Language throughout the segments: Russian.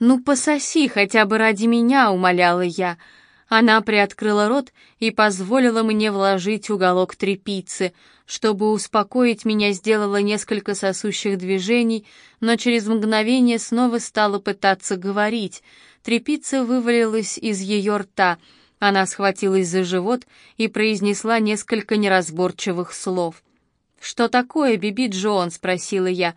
«Ну, пососи хотя бы ради меня», — умоляла я. Она приоткрыла рот и позволила мне вложить уголок трепицы. Чтобы успокоить меня, сделала несколько сосущих движений, но через мгновение снова стала пытаться говорить. Трепица вывалилась из ее рта. Она схватилась за живот и произнесла несколько неразборчивых слов. «Что такое, Биби Джон?» — спросила я.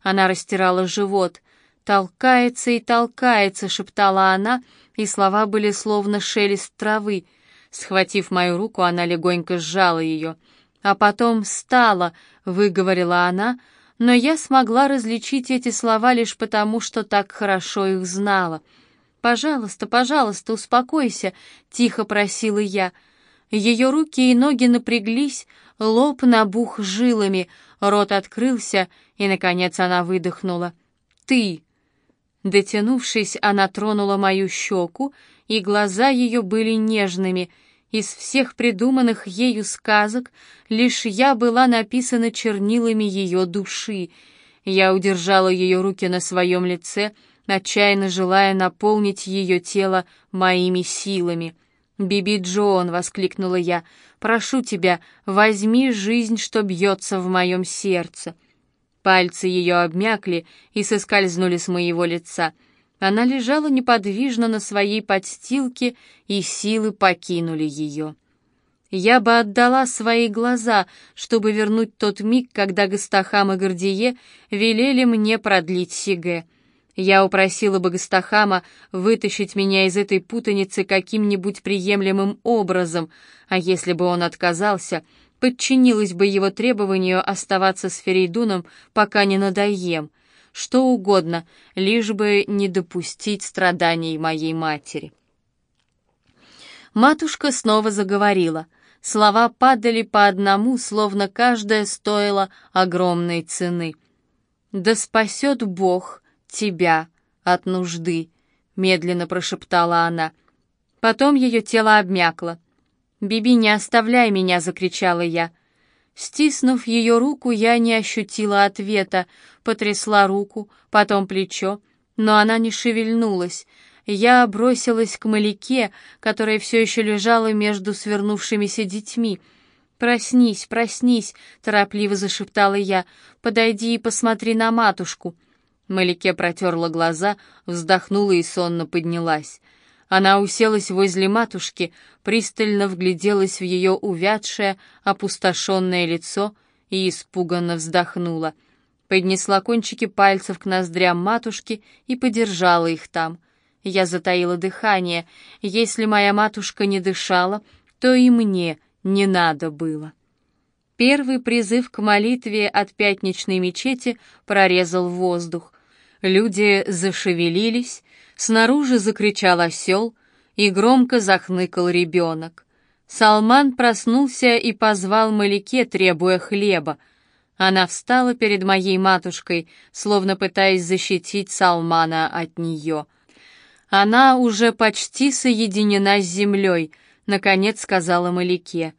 Она растирала живот. «Толкается и толкается», — шептала она, и слова были словно шелест травы. Схватив мою руку, она легонько сжала ее. «А потом стала», — выговорила она, но я смогла различить эти слова лишь потому, что так хорошо их знала. «Пожалуйста, пожалуйста, успокойся», — тихо просила я. Ее руки и ноги напряглись, лоб набух жилами, рот открылся, и, наконец, она выдохнула. «Ты!» Дотянувшись, она тронула мою щеку, и глаза ее были нежными. Из всех придуманных ею сказок лишь я была написана чернилами ее души. Я удержала ее руки на своем лице, отчаянно желая наполнить ее тело моими силами. «Биби Джон!» — воскликнула я. «Прошу тебя, возьми жизнь, что бьется в моем сердце». Пальцы ее обмякли и соскользнули с моего лица. Она лежала неподвижно на своей подстилке, и силы покинули ее. Я бы отдала свои глаза, чтобы вернуть тот миг, когда Гастахам и Гордие велели мне продлить Сиге. Я упросила бы Гастахама вытащить меня из этой путаницы каким-нибудь приемлемым образом, а если бы он отказался — подчинилась бы его требованию оставаться с Ферейдуном, пока не надоем, что угодно, лишь бы не допустить страданий моей матери. Матушка снова заговорила. Слова падали по одному, словно каждая стоила огромной цены. «Да спасет Бог тебя от нужды», — медленно прошептала она. Потом ее тело обмякло. «Биби, не оставляй меня!» — закричала я. Стиснув ее руку, я не ощутила ответа, потрясла руку, потом плечо, но она не шевельнулась. Я бросилась к Маляке, которая все еще лежала между свернувшимися детьми. «Проснись, проснись!» — торопливо зашептала я. «Подойди и посмотри на матушку!» Маляке протерла глаза, вздохнула и сонно поднялась. Она уселась возле матушки, пристально вгляделась в ее увядшее, опустошенное лицо и испуганно вздохнула. Поднесла кончики пальцев к ноздрям матушки и подержала их там. Я затаила дыхание. Если моя матушка не дышала, то и мне не надо было. Первый призыв к молитве от пятничной мечети прорезал воздух. Люди зашевелились, Снаружи закричал осел, и громко захныкал ребенок. Салман проснулся и позвал Малике, требуя хлеба. Она встала перед моей матушкой, словно пытаясь защитить Салмана от нее. «Она уже почти соединена с землей», — наконец сказала Малике.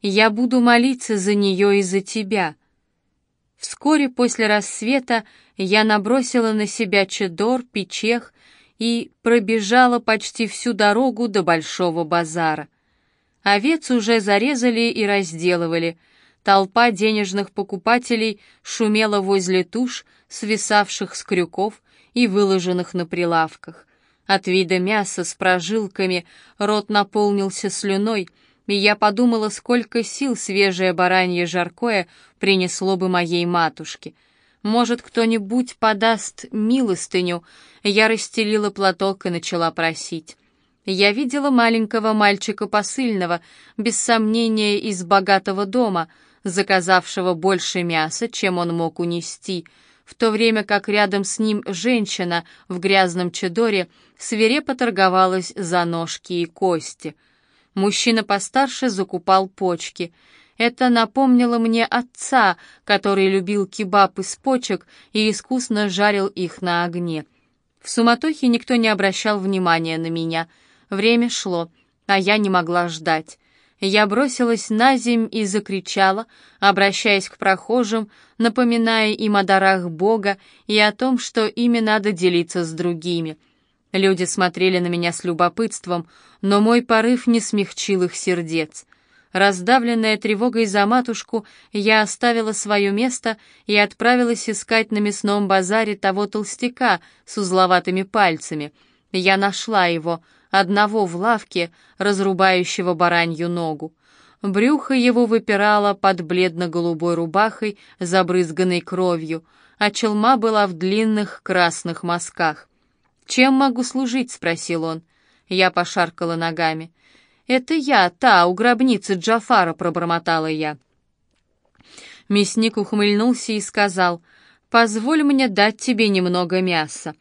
«Я буду молиться за нее и за тебя». Вскоре после рассвета я набросила на себя чедор, печех и пробежала почти всю дорогу до Большого базара. Овец уже зарезали и разделывали. Толпа денежных покупателей шумела возле туш, свисавших с крюков и выложенных на прилавках. От вида мяса с прожилками рот наполнился слюной, и я подумала, сколько сил свежее баранье жаркое принесло бы моей матушке — может, кто-нибудь подаст милостыню?» Я расстелила платок и начала просить. Я видела маленького мальчика посыльного, без сомнения из богатого дома, заказавшего больше мяса, чем он мог унести, в то время как рядом с ним женщина в грязном чедоре свирепо торговалась за ножки и кости. Мужчина постарше закупал почки — это напомнило мне отца, который любил кебаб из почек и искусно жарил их на огне. В суматохе никто не обращал внимания на меня. Время шло, а я не могла ждать. Я бросилась на земь и закричала, обращаясь к прохожим, напоминая им о дарах Бога и о том, что ими надо делиться с другими. Люди смотрели на меня с любопытством, но мой порыв не смягчил их сердец. Раздавленная тревогой за матушку, я оставила свое место и отправилась искать на мясном базаре того толстяка с узловатыми пальцами. Я нашла его, одного в лавке, разрубающего баранью ногу. Брюхо его выпирало под бледно-голубой рубахой, забрызганной кровью, а челма была в длинных красных мазках. «Чем могу служить?» — спросил он. Я пошаркала ногами. «Это я, та, у гробницы Джафара», — пробормотала я. Мясник ухмыльнулся и сказал, «Позволь мне дать тебе немного мяса».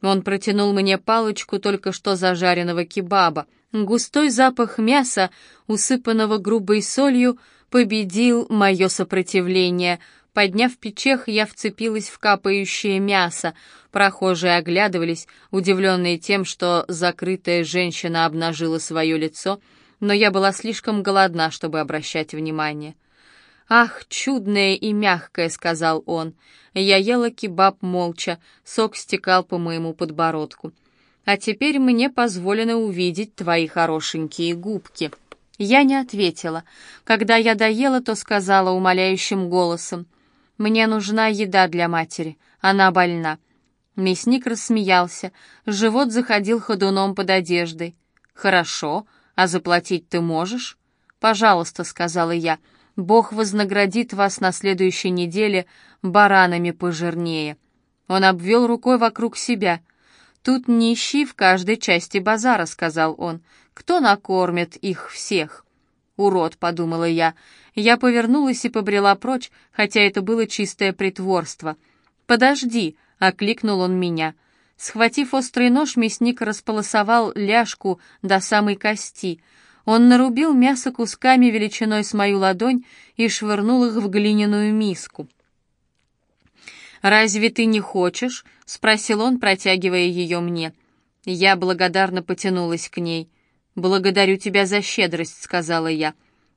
Он протянул мне палочку только что зажаренного кебаба. Густой запах мяса, усыпанного грубой солью, победил мое сопротивление. Подняв печех, я вцепилась в капающее мясо. Прохожие оглядывались, удивленные тем, что закрытая женщина обнажила свое лицо, но я была слишком голодна, чтобы обращать внимание. «Ах, чудное и мягкое», — сказал он. Я ела кебаб молча, сок стекал по моему подбородку. «А теперь мне позволено увидеть твои хорошенькие губки». Я не ответила. Когда я доела, то сказала умоляющим голосом. «Мне нужна еда для матери. Она больна». Мясник рассмеялся. Живот заходил ходуном под одеждой. «Хорошо. А заплатить ты можешь?» «Пожалуйста», — сказала я. «Бог вознаградит вас на следующей неделе баранами пожирнее». Он обвел рукой вокруг себя. «Тут нищие в каждой части базара», — сказал он. «Кто накормит их всех?» «Урод», — подумала я. Я повернулась и побрела прочь, хотя это было чистое притворство. «Подожди», — окликнул он меня. Схватив острый нож, мясник располосовал ляжку до самой кости. Он нарубил мясо кусками величиной с мою ладонь и швырнул их в глиняную миску. «Разве ты не хочешь?» — спросил он, протягивая ее мне. Я благодарно потянулась к ней. «Благодарю тебя за щедрость», — сказала я.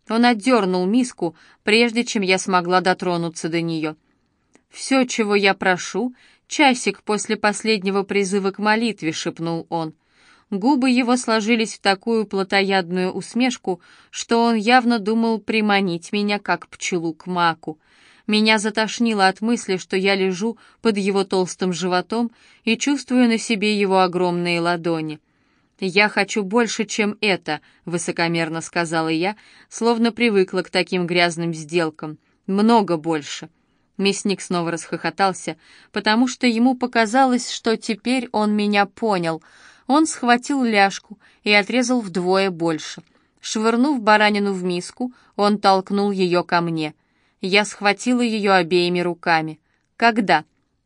Он отдернул миску, прежде чем я смогла дотронуться до нее. «Все, чего я прошу, часик после последнего призыва к молитве», — шепнул он. Губы его сложились в такую плотоядную усмешку, что он явно думал приманить меня, как пчелу к маку. Меня затошнило от мысли, что я лежу под его толстым животом и чувствую на себе его огромные ладони. «Я хочу больше, чем это», — высокомерно сказала я, словно привыкла к таким грязным сделкам. «Много больше». Мясник снова расхохотался, потому что ему показалось, что теперь он меня понял. Он схватил ляжку и отрезал вдвое больше. Швырнув баранину в миску, он толкнул ее ко мне. Я схватила ее обеими руками. «Когда?»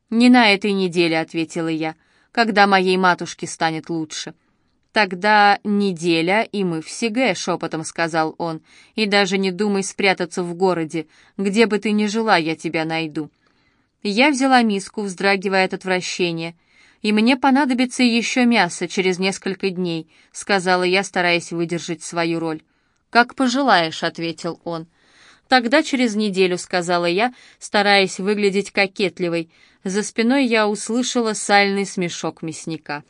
«Не на этой неделе», — ответила я. «Когда моей матушке станет лучше». «Тогда неделя, и мы в Сиге», — шепотом сказал он. «И даже не думай спрятаться в городе. Где бы ты ни жила, я тебя найду». Я взяла миску, вздрагивая от отвращения. «И мне понадобится еще мясо через несколько дней», — сказала я, стараясь выдержать свою роль. «Как пожелаешь», — ответил он. «Тогда через неделю», — сказала я, стараясь выглядеть кокетливой. За спиной я услышала сальный смешок мясника.